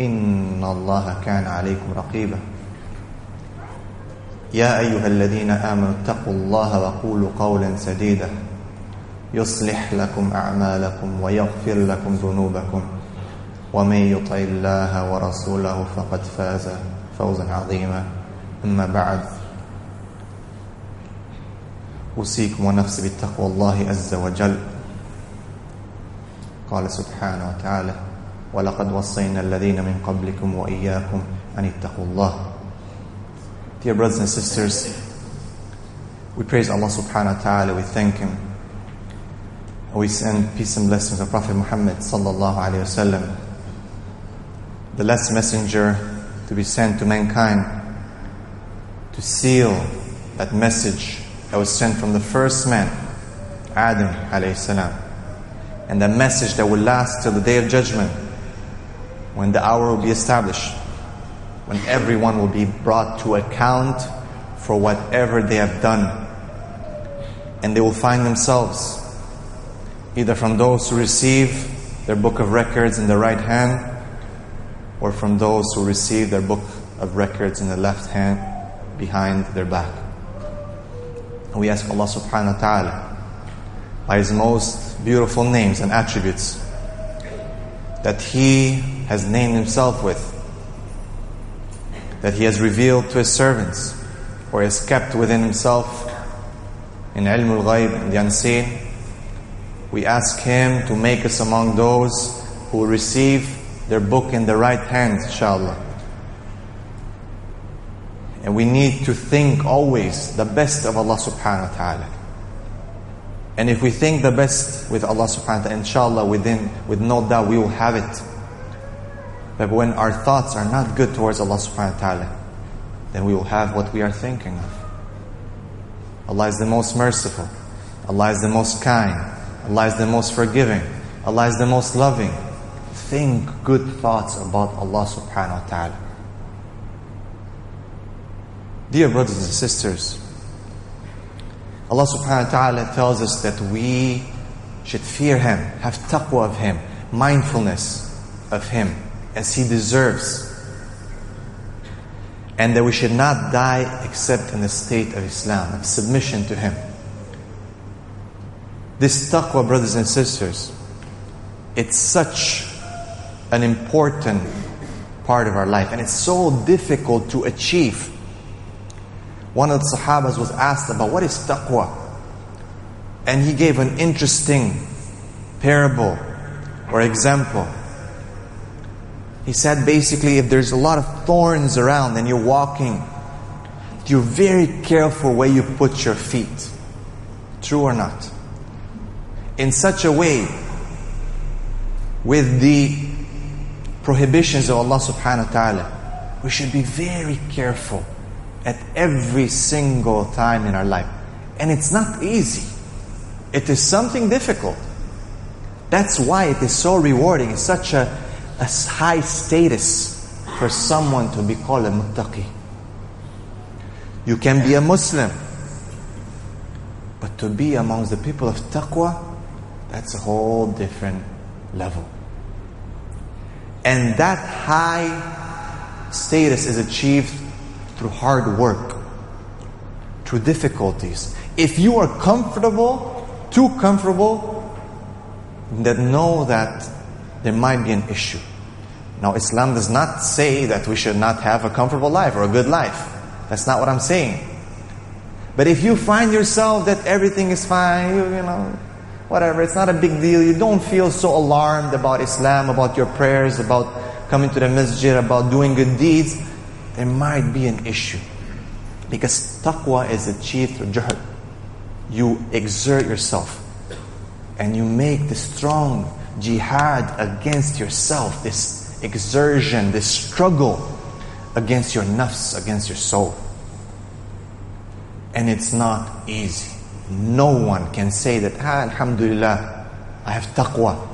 إن الله كان عليكم رقيبا. يا أيها الذين آمنوا اتقوا الله وقولوا قولا سديدا. يصلح لكم أعمالكم ويغفر لكم ذنوبكم. ومن يطع الله ورسوله فقد فاز فوزا عظيما. أما بعد. أوصيكم ونفسي بتقوى الله عز وجل. قال سبحانه وتعالى ولقد وصينا الذين من قبلكم وإياكم أن اتقوا الله Dear brothers and sisters, we praise Allah subhanahu wa ta'ala, we thank Him. We send peace and blessings of Prophet Muhammad sallallahu alayhi wasallam, the last messenger to be sent to mankind to seal that message that was sent from the first man, Adam alayhi salam. And the message that will last till the day of judgment, when the hour will be established, when everyone will be brought to account for whatever they have done. And they will find themselves either from those who receive their book of records in the right hand, or from those who receive their book of records in the left hand behind their back. We ask Allah subhanahu wa ta'ala by His most beautiful names and attributes that He has named Himself with, that He has revealed to His servants, or has kept within Himself in ilm al-ghayb, in the unseen. We ask Him to make us among those who receive their book in the right hand, inshallah. And we need to think always the best of Allah subhanahu wa ta'ala. And if we think the best with Allah subhanahu wa ta'ala, inshallah, within, with no doubt we will have it. But when our thoughts are not good towards Allah subhanahu wa ta'ala, then we will have what we are thinking of. Allah is the most merciful. Allah is the most kind. Allah is the most forgiving. Allah is the most loving. Think good thoughts about Allah subhanahu wa ta'ala. Dear brothers and sisters, Allah subhanahu wa ta'ala tells us that we should fear Him, have taqwa of Him, mindfulness of Him as He deserves. And that we should not die except in the state of Islam, of submission to Him. This taqwa, brothers and sisters, it's such an important part of our life and it's so difficult to achieve. One of the Sahabas was asked about what is taqwa. And he gave an interesting parable or example. He said basically, if there's a lot of thorns around and you're walking, you're very careful where you put your feet. True or not? In such a way, with the prohibitions of Allah subhanahu wa ta'ala, we should be very careful at every single time in our life. And it's not easy. It is something difficult. That's why it is so rewarding. It's such a, a high status for someone to be called a muttaqi. You can be a Muslim, but to be amongst the people of taqwa, that's a whole different level. And that high status is achieved through hard work, through difficulties. If you are comfortable, too comfortable, then know that there might be an issue. Now, Islam does not say that we should not have a comfortable life or a good life. That's not what I'm saying. But if you find yourself that everything is fine, you, you know, whatever, it's not a big deal, you don't feel so alarmed about Islam, about your prayers, about coming to the masjid, about doing good deeds, there might be an issue. Because taqwa is achieved through juhd. You exert yourself and you make the strong jihad against yourself, this exertion, this struggle against your nafs, against your soul. And it's not easy. No one can say that, ah, Alhamdulillah, I have taqwa.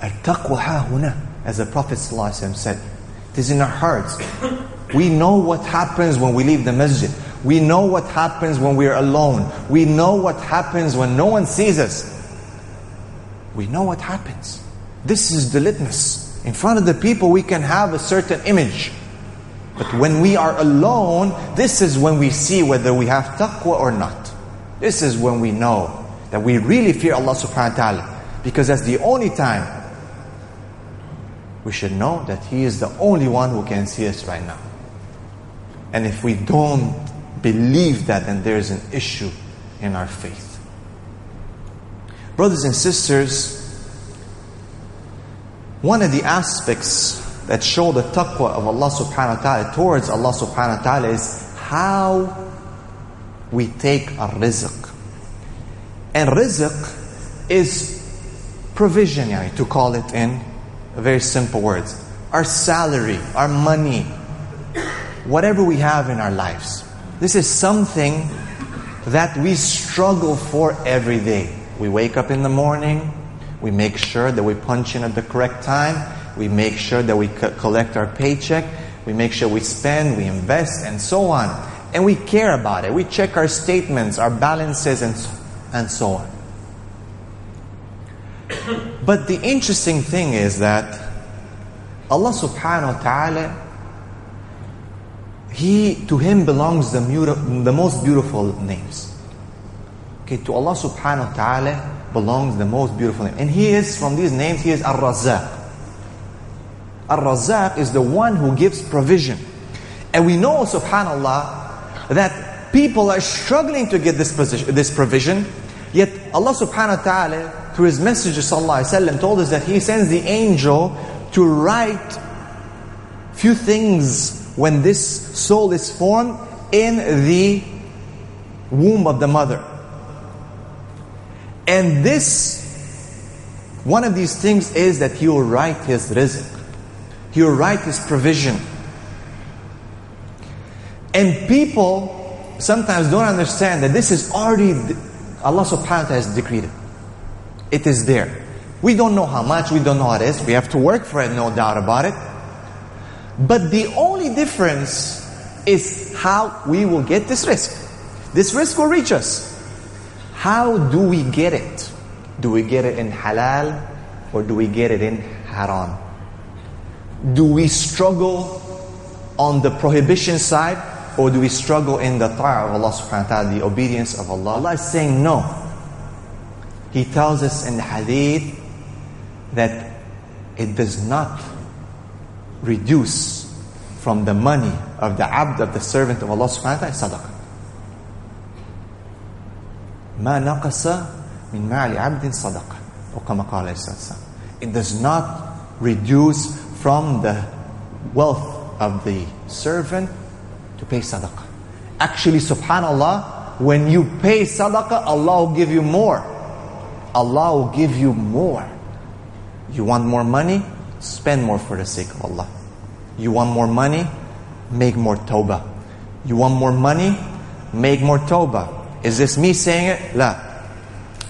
Al-taqwa ha huna, as the Prophet ﷺ said. It is in our hearts. We know what happens when we leave the masjid. We know what happens when we are alone. We know what happens when no one sees us. We know what happens. This is the litmus. In front of the people, we can have a certain image. But when we are alone, this is when we see whether we have taqwa or not. This is when we know that we really fear Allah subhanahu wa ta'ala. Because that's the only time we should know that He is the only one who can see us right now. And if we don't believe that, then there is an issue in our faith. Brothers and sisters, one of the aspects that show the taqwa of Allah subhanahu wa ta'ala towards Allah subhanahu wa ta'ala is how we take our rizq. And rizq is provision, yani, to call it in very simple words. Our salary, our money, whatever we have in our lives. This is something that we struggle for every day. We wake up in the morning, we make sure that we punch in at the correct time, we make sure that we co- collect our paycheck, we make sure we spend, we invest, and so on. And we care about it. We check our statements, our balances, and so, and so on. But the interesting thing is that Allah subhanahu wa ta'ala, He, to Him belongs the, the most beautiful names. Okay, to Allah subhanahu wa ta'ala belongs the most beautiful name. And He is, from these names, He is Ar-Razzaq. Ar-Razzaq is the one who gives provision. And we know, subhanAllah, that people are struggling to get this, position, this provision, yet Allah subhanahu wa ta'ala, through His Messenger wa told us that He sends the angel to write few things when this soul is formed in the womb of the mother. And this, one of these things is that He will write His rizq. He will write His provision. And people sometimes don't understand that this is already, Allah subhanahu wa ta'ala has decreed it. It is there. We don't know how much, we don't know what it is. We have to work for it, no doubt about it. But the only difference is how we will get this rizq. This rizq will reach us. How do we get it? Do we get it in halal or do we get it in haram? Do we struggle on the prohibition side or do we struggle in the ta'ah of Allah subhanahu wa ta'ala, the obedience of Allah? Allah is saying no. He tells us in the hadith that it does not reduce from the money of the abd, of the servant of Allah subhanahu wa ta'ala, sadaqah. ما نقص من مال عبد صدقة أو كما قال عليه الصلاة والسلام It does not reduce from the wealth of the servant to pay sadaqah. Actually, subhanAllah, when you pay sadaqah, Allah will give you more. Allah will give you more. You want more money? Spend more for the sake of Allah. You want more money? Make more tawbah. You want more money? Make more tawbah. Is this me saying it? La.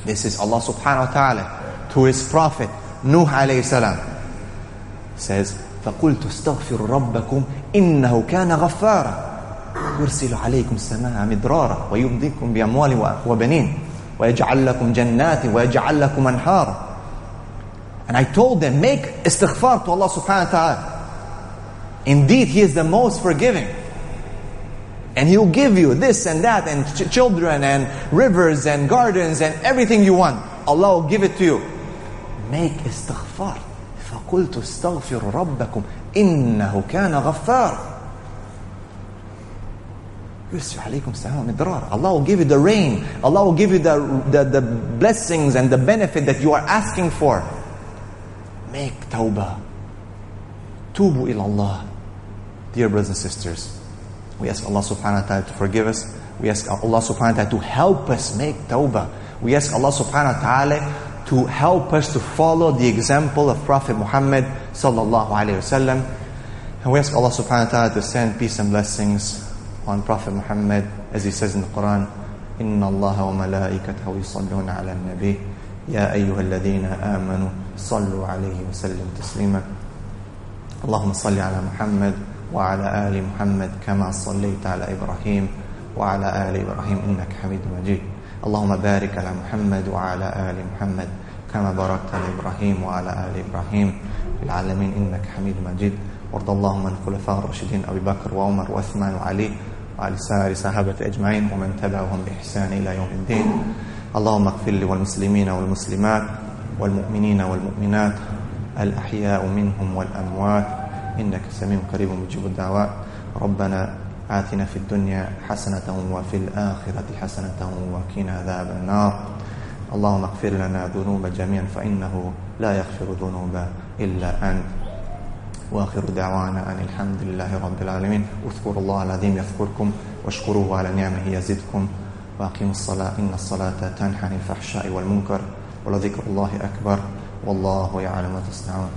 This is Allah subhanahu wa ta'ala to His Prophet Nuh alayhi salam. Says, فقلت استغفروا ربكم إنه كان غفارا يرسل عليكم السماء مدرارا ويمدكم بأموال وبنين ويجعل لكم جنات ويجعل لكم أنهارا And I told them, make istighfar to Allah subhanahu wa ta'ala. Indeed, He is the most forgiving. And He'll give you this and that, and ch- children, and rivers, and gardens, and everything you want. Allah will give it to you. Make istighfar. فقلت استغفروا ربكم إنه كان غفار Yusuf alaykum salam midrar. Allah will give you the rain. Allah will give you the, the, the blessings and the benefit that you are asking for. Make tawbah. Tubu ilallah. Dear brothers and sisters, we ask Allah subhanahu wa ta'ala to forgive us. We ask Allah subhanahu wa ta'ala to help us make tawbah. We ask Allah subhanahu wa ta'ala to help us to follow the example of Prophet Muhammad sallallahu alayhi wa sallam. And we ask Allah subhanahu wa ta'ala to send peace and blessings on Prophet Muhammad as he says in the Quran, إن الله وملائكته يصلون على النبي. يا أيها الذين آمنوا صلوا عليه وسلم تسليما. اللهم صل على محمد وعلى آل محمد كما صليت على إبراهيم وعلى آل إبراهيم إنك حميد مجيد. اللهم بارك على محمد وعلى آل محمد كما باركت على إبراهيم وعلى آل إبراهيم في العالمين إنك حميد مجيد. وارض اللهم عن الخلفاء الراشدين أبي بكر وعمر وعثمان وعلي. وعلى سائر الصحابة أجمعين ومن تبعهم بإحسان إلى يوم الدين. اللهم اغفر لي والمسلمين والمسلمات والمؤمنين والمؤمنات الأحياء منهم والأموات. إنك سميع قريب مجيب الدعوات. ربنا آتنا في الدنيا حسنة وفي الآخرة حسنة وقنا عذاب النار. اللهم اغفر لنا ذنوب جميعا فإنه لا يغفر ذنوب إلا أنت. وآخر دعوانا أن الحمد لله رب العالمين. اذكروا الله العظيم يذكركم واشكروه على نعمه يزدكم. وأقيموا الصلاة إن الصلاة تنحى عن الفحشاء والمنكر ولذكر الله أكبر. والله يعلم ما تصنعون.